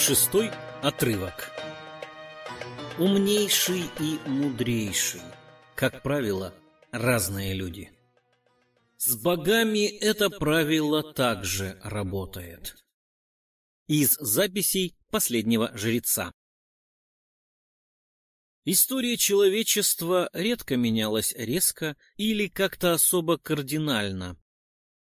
Шестой отрывок. Умнейший и мудрейший, как правило, разные люди. С богами это правило также работает. Из записей последнего жреца. История человечества редко менялась резко или как-то особо кардинально,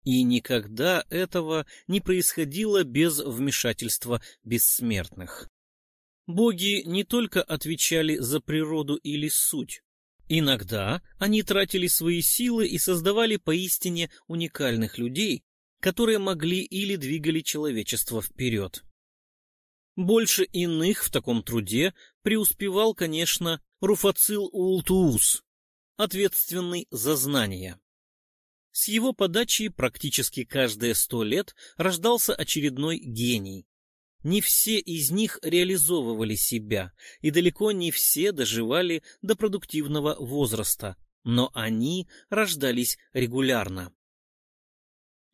и никогда этого не происходило без вмешательства бессмертных. Боги не только отвечали за природу или суть. Иногда они тратили свои силы и создавали поистине уникальных людей, которые могли или двигали человечество вперед. Больше иных в таком труде преуспевал, конечно, Руфацил Ултуус, ответственный за знания. С его подачи практически каждые сто лет рождался очередной гений. Не все из них реализовывали себя, и далеко не все доживали до продуктивного возраста, но они рождались регулярно.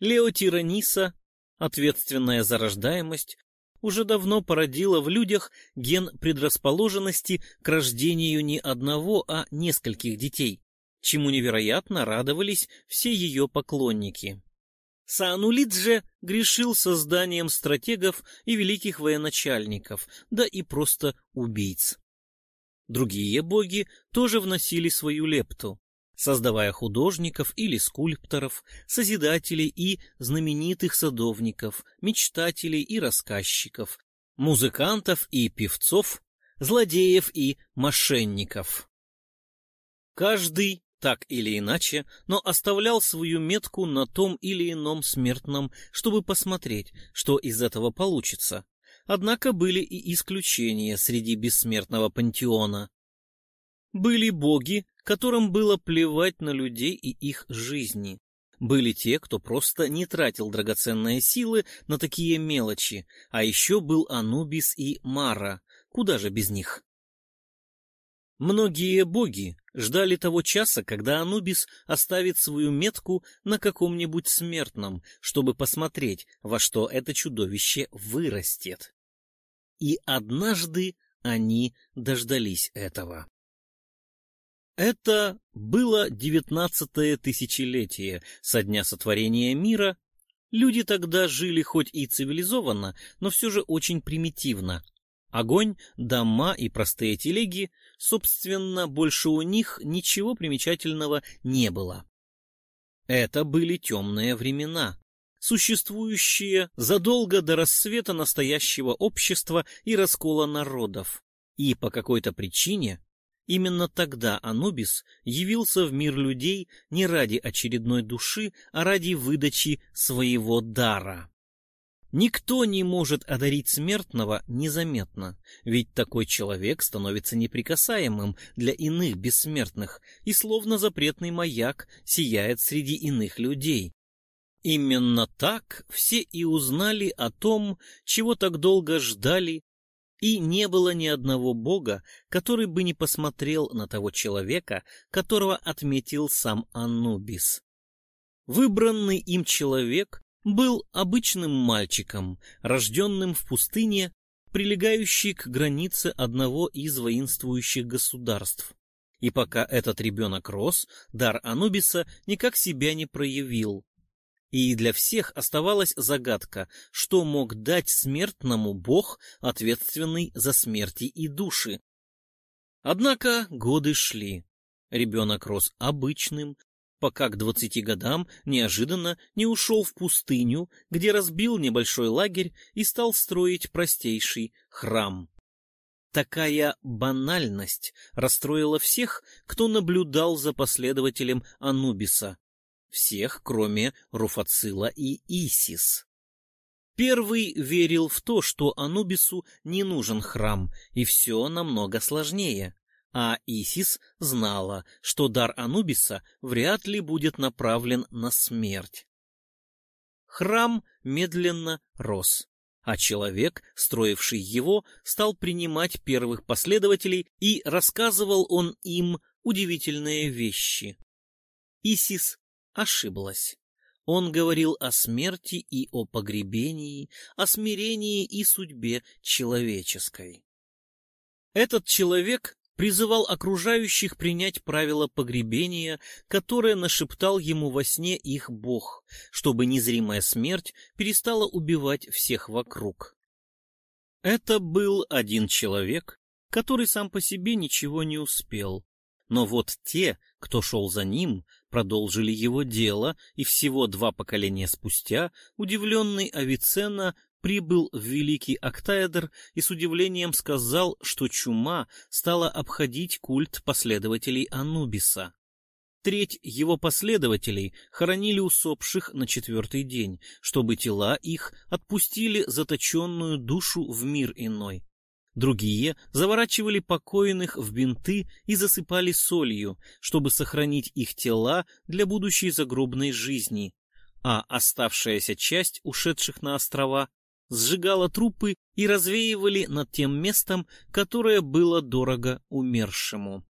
Лео Тираниса, ответственная за рождаемость, уже давно породила в людях ген предрасположенности к рождению не одного, а нескольких детей чему невероятно радовались все ее поклонники. Саанулит же грешил созданием стратегов и великих военачальников, да и просто убийц. Другие боги тоже вносили свою лепту, создавая художников или скульпторов, созидателей и знаменитых садовников, мечтателей и рассказчиков, музыкантов и певцов, злодеев и мошенников. Каждый так или иначе, но оставлял свою метку на том или ином смертном, чтобы посмотреть, что из этого получится. Однако были и исключения среди бессмертного пантеона. Были боги, которым было плевать на людей и их жизни. Были те, кто просто не тратил драгоценные силы на такие мелочи, а еще был Анубис и Мара, куда же без них. Многие боги ждали того часа, когда Анубис оставит свою метку на каком-нибудь смертном, чтобы посмотреть, во что это чудовище вырастет. И однажды они дождались этого. Это было девятнадцатое тысячелетие со дня сотворения мира. Люди тогда жили хоть и цивилизованно, но все же очень примитивно, Огонь, дома и простые телеги, собственно, больше у них ничего примечательного не было. Это были темные времена, существующие задолго до рассвета настоящего общества и раскола народов. И по какой-то причине именно тогда Анубис явился в мир людей не ради очередной души, а ради выдачи своего дара. Никто не может одарить смертного незаметно, ведь такой человек становится неприкасаемым для иных бессмертных и словно запретный маяк сияет среди иных людей. Именно так все и узнали о том, чего так долго ждали, и не было ни одного бога, который бы не посмотрел на того человека, которого отметил сам Анубис. Выбранный им человек был обычным мальчиком, рожденным в пустыне, прилегающей к границе одного из воинствующих государств. И пока этот ребенок рос, дар Анубиса никак себя не проявил. И для всех оставалась загадка, что мог дать смертному бог, ответственный за смерти и души. Однако годы шли. Ребенок рос обычным, пока к двадцати годам неожиданно не ушел в пустыню, где разбил небольшой лагерь и стал строить простейший храм. Такая банальность расстроила всех, кто наблюдал за последователем Анубиса. Всех, кроме Руфацила и Исис. Первый верил в то, что Анубису не нужен храм, и все намного сложнее а Исис знала, что дар Анубиса вряд ли будет направлен на смерть. Храм медленно рос, а человек, строивший его, стал принимать первых последователей, и рассказывал он им удивительные вещи. Исис ошиблась. Он говорил о смерти и о погребении, о смирении и судьбе человеческой. Этот человек призывал окружающих принять правила погребения, которое нашептал ему во сне их Бог, чтобы незримая смерть перестала убивать всех вокруг. Это был один человек, который сам по себе ничего не успел. Но вот те, кто шел за ним, продолжили его дело, и всего два поколения спустя удивленный Авиценна прибыл в Великий Октаэдр и с удивлением сказал, что чума стала обходить культ последователей Анубиса. Треть его последователей хоронили усопших на четвертый день, чтобы тела их отпустили заточенную душу в мир иной. Другие заворачивали покойных в бинты и засыпали солью, чтобы сохранить их тела для будущей загробной жизни, а оставшаяся часть ушедших на острова сжигала трупы и развеивали над тем местом, которое было дорого умершему.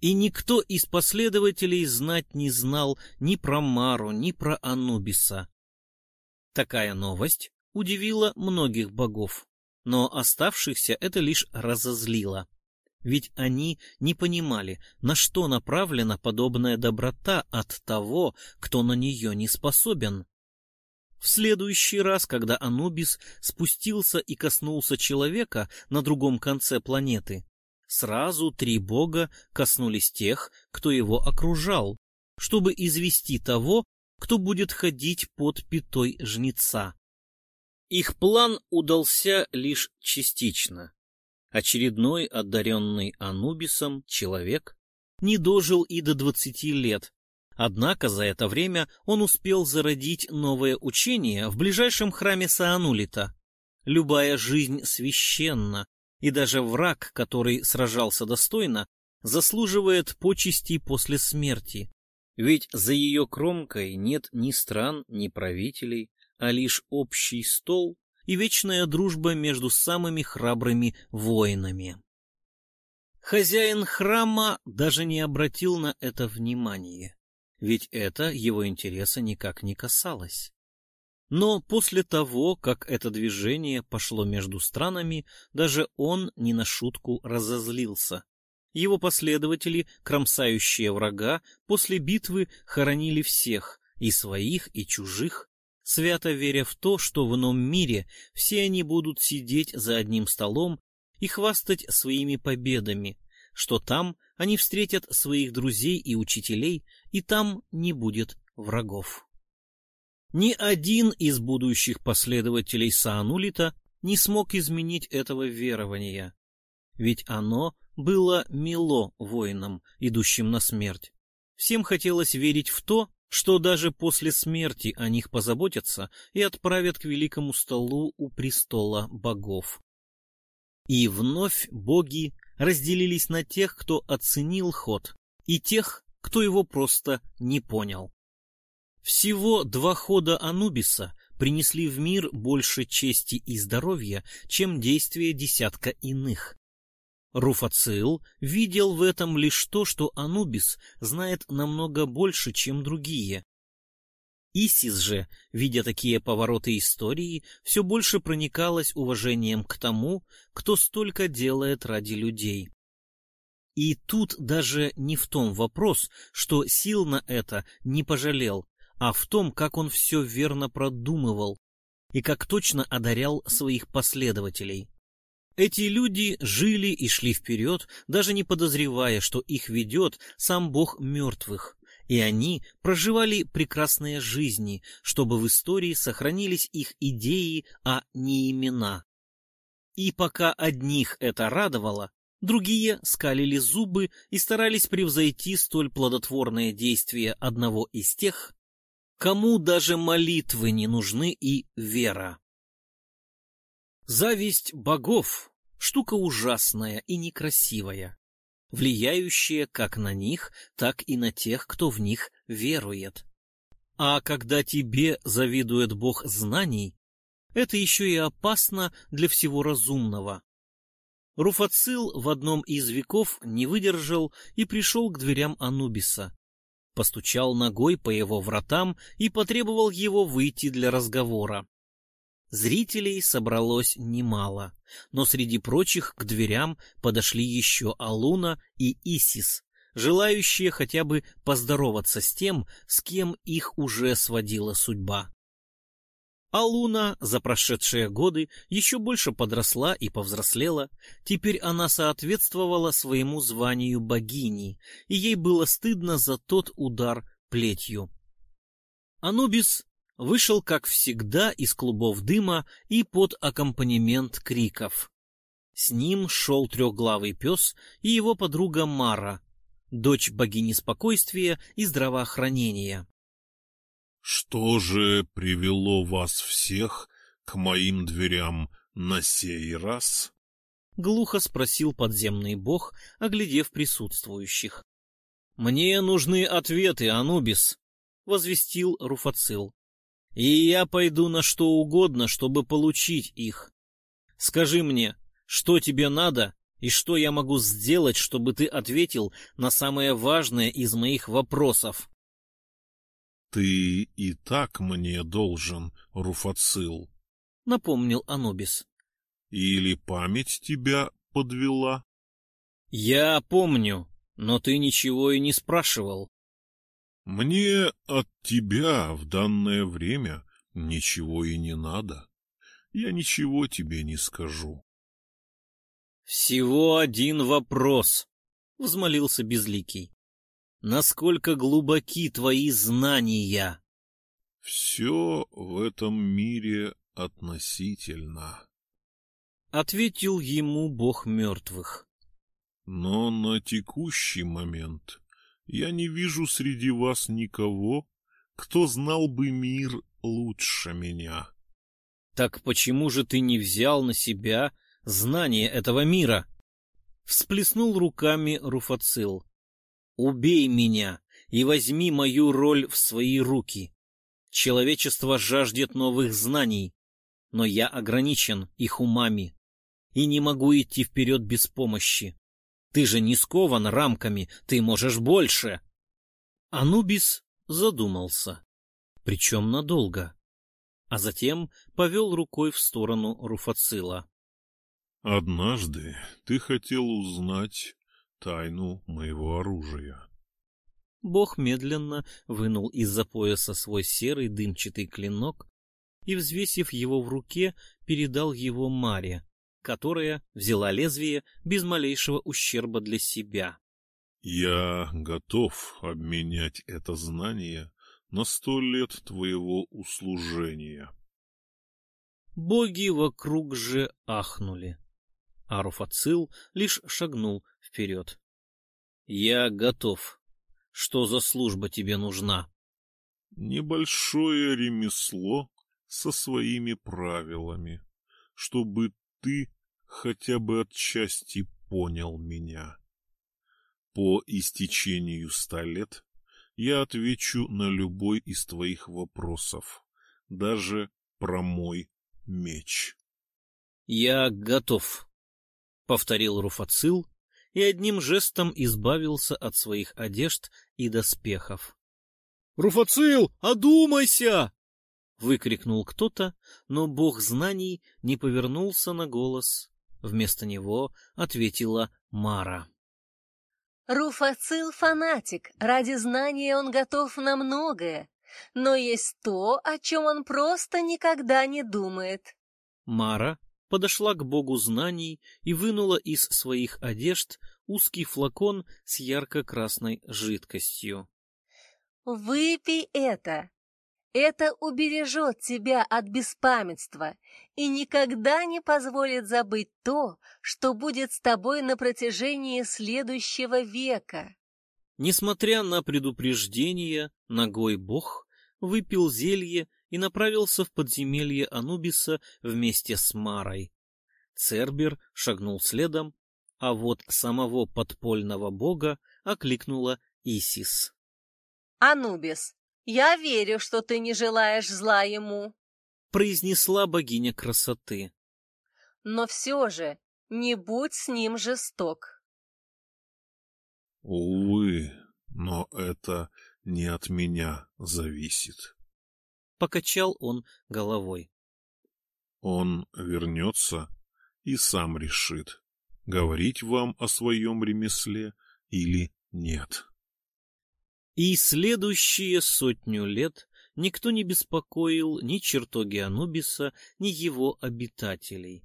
И никто из последователей знать не знал ни про Мару, ни про Анубиса. Такая новость удивила многих богов но оставшихся это лишь разозлило. Ведь они не понимали, на что направлена подобная доброта от того, кто на нее не способен. В следующий раз, когда Анубис спустился и коснулся человека на другом конце планеты, сразу три бога коснулись тех, кто его окружал, чтобы извести того, кто будет ходить под пятой жнеца. Их план удался лишь частично. Очередной одаренный Анубисом человек не дожил и до двадцати лет, однако за это время он успел зародить новое учение в ближайшем храме Саанулита. Любая жизнь священна, и даже враг, который сражался достойно, заслуживает почести после смерти. Ведь за ее кромкой нет ни стран, ни правителей, а лишь общий стол и вечная дружба между самыми храбрыми воинами. Хозяин храма даже не обратил на это внимания, ведь это его интереса никак не касалось. Но после того, как это движение пошло между странами, даже он не на шутку разозлился. Его последователи, кромсающие врага, после битвы хоронили всех, и своих, и чужих, свято веря в то, что в ином мире все они будут сидеть за одним столом и хвастать своими победами, что там они встретят своих друзей и учителей, и там не будет врагов. Ни один из будущих последователей Саанулита не смог изменить этого верования, ведь оно было мило воинам, идущим на смерть. Всем хотелось верить в то, что даже после смерти о них позаботятся и отправят к великому столу у престола богов. И вновь боги разделились на тех, кто оценил ход, и тех, кто его просто не понял. Всего два хода Анубиса принесли в мир больше чести и здоровья, чем действия десятка иных. Руфацил видел в этом лишь то, что Анубис знает намного больше, чем другие. Исис же, видя такие повороты истории, все больше проникалась уважением к тому, кто столько делает ради людей. И тут даже не в том вопрос, что сил на это не пожалел, а в том, как он все верно продумывал и как точно одарял своих последователей. Эти люди жили и шли вперед, даже не подозревая, что их ведет сам Бог мертвых, и они проживали прекрасные жизни, чтобы в истории сохранились их идеи, а не имена. И пока одних это радовало, другие скалили зубы и старались превзойти столь плодотворное действие одного из тех, кому даже молитвы не нужны и вера. Зависть богов — штука ужасная и некрасивая, влияющая как на них, так и на тех, кто в них верует. А когда тебе завидует бог знаний, это еще и опасно для всего разумного. Руфацил в одном из веков не выдержал и пришел к дверям Анубиса. постучал ногой по его вратам и потребовал его выйти для разговора. Зрителей собралось немало, но среди прочих к дверям подошли еще Алуна и Исис, желающие хотя бы поздороваться с тем, с кем их уже сводила судьба. А Луна за прошедшие годы еще больше подросла и повзрослела. Теперь она соответствовала своему званию богини, и ей было стыдно за тот удар плетью. Анубис вышел, как всегда, из клубов дыма и под аккомпанемент криков. С ним шел трехглавый пес и его подруга Мара, дочь богини спокойствия и здравоохранения. Что же привело вас всех к моим дверям на сей раз? Глухо спросил подземный бог, оглядев присутствующих. Мне нужны ответы, Анубис, возвестил Руфацил. И я пойду на что угодно, чтобы получить их. Скажи мне, что тебе надо и что я могу сделать, чтобы ты ответил на самое важное из моих вопросов. «Ты и так мне должен, Руфацил», — напомнил Анубис. «Или память тебя подвела?» «Я помню, но ты ничего и не спрашивал». «Мне от тебя в данное время ничего и не надо. Я ничего тебе не скажу». «Всего один вопрос», — взмолился Безликий насколько глубоки твои знания. Все в этом мире относительно. Ответил ему бог мертвых. Но на текущий момент я не вижу среди вас никого, кто знал бы мир лучше меня. Так почему же ты не взял на себя знание этого мира? Всплеснул руками Руфацил. Убей меня и возьми мою роль в свои руки. Человечество жаждет новых знаний, но я ограничен их умами и не могу идти вперед без помощи. Ты же не скован рамками, ты можешь больше. Анубис задумался, причем надолго, а затем повел рукой в сторону Руфацила. — Однажды ты хотел узнать, тайну моего оружия. Бог медленно вынул из-за пояса свой серый дымчатый клинок и, взвесив его в руке, передал его Маре, которая взяла лезвие без малейшего ущерба для себя. «Я готов обменять это знание на сто лет твоего услужения». Боги вокруг же ахнули, а Руфацил лишь шагнул вперед. «Я готов. Что за служба тебе нужна?» «Небольшое ремесло со своими правилами, чтобы ты хотя бы отчасти понял меня. По истечению ста лет я отвечу на любой из твоих вопросов, даже про мой меч». «Я готов», — повторил Руфацил, и одним жестом избавился от своих одежд и доспехов. — Руфацил, одумайся! — выкрикнул кто-то, но бог знаний не повернулся на голос. Вместо него ответила Мара. Руфацил — фанатик, ради знания он готов на многое, но есть то, о чем он просто никогда не думает. Мара подошла к богу знаний и вынула из своих одежд узкий флакон с ярко-красной жидкостью. «Выпей это! Это убережет тебя от беспамятства и никогда не позволит забыть то, что будет с тобой на протяжении следующего века». Несмотря на предупреждение, ногой бог выпил зелье и направился в подземелье Анубиса вместе с Марой. Цербер шагнул следом, а вот самого подпольного бога окликнула Исис. «Анубис, я верю, что ты не желаешь зла ему», — произнесла богиня красоты. «Но все же не будь с ним жесток». «Увы, но это не от меня зависит. Покачал он головой. Он вернется и сам решит, говорить вам о своем ремесле или нет. И следующие сотню лет никто не беспокоил ни чертоги Анубиса, ни его обитателей.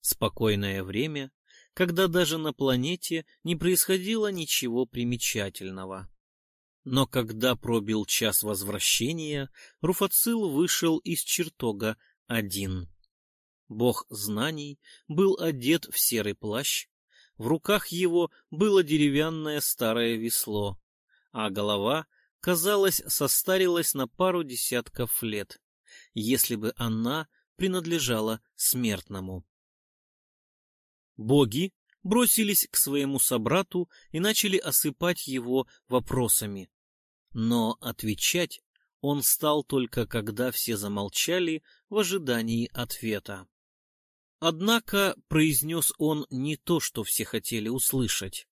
Спокойное время, когда даже на планете не происходило ничего примечательного. Но когда пробил час возвращения, Руфацил вышел из чертога один. Бог знаний был одет в серый плащ, в руках его было деревянное старое весло, а голова, казалось, состарилась на пару десятков лет, если бы она принадлежала смертному. Боги бросились к своему собрату и начали осыпать его вопросами. Но отвечать он стал только когда все замолчали в ожидании ответа. Однако произнес он не то, что все хотели услышать.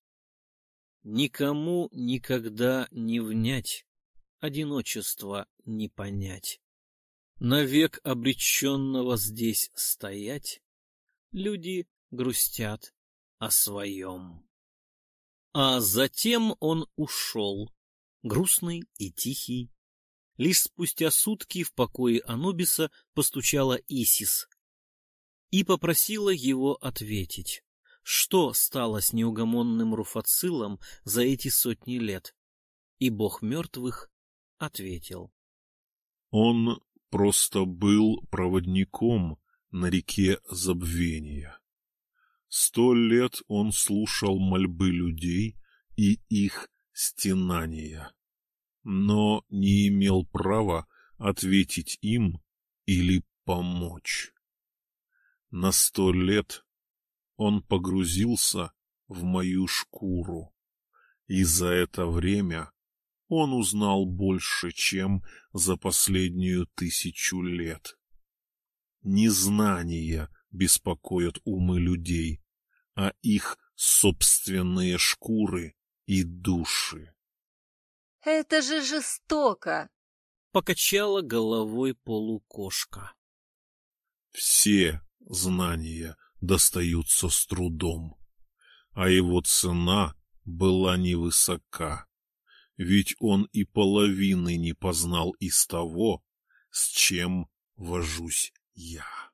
Никому никогда не внять, одиночество не понять. Навек обреченного здесь стоять, люди грустят о своем. А затем он ушел, грустный и тихий, Лишь спустя сутки в покое Анубиса постучала Исис и попросила его ответить, что стало с неугомонным Руфацилом за эти сотни лет. И бог мертвых ответил. Он просто был проводником на реке забвения. Сто лет он слушал мольбы людей и их стенания но не имел права ответить им или помочь. На сто лет он погрузился в мою шкуру, и за это время он узнал больше, чем за последнюю тысячу лет. Незнания беспокоят умы людей, а их собственные шкуры и души. Это же жестоко! Покачала головой полукошка. Все знания достаются с трудом, а его цена была невысока, ведь он и половины не познал из того, с чем вожусь я.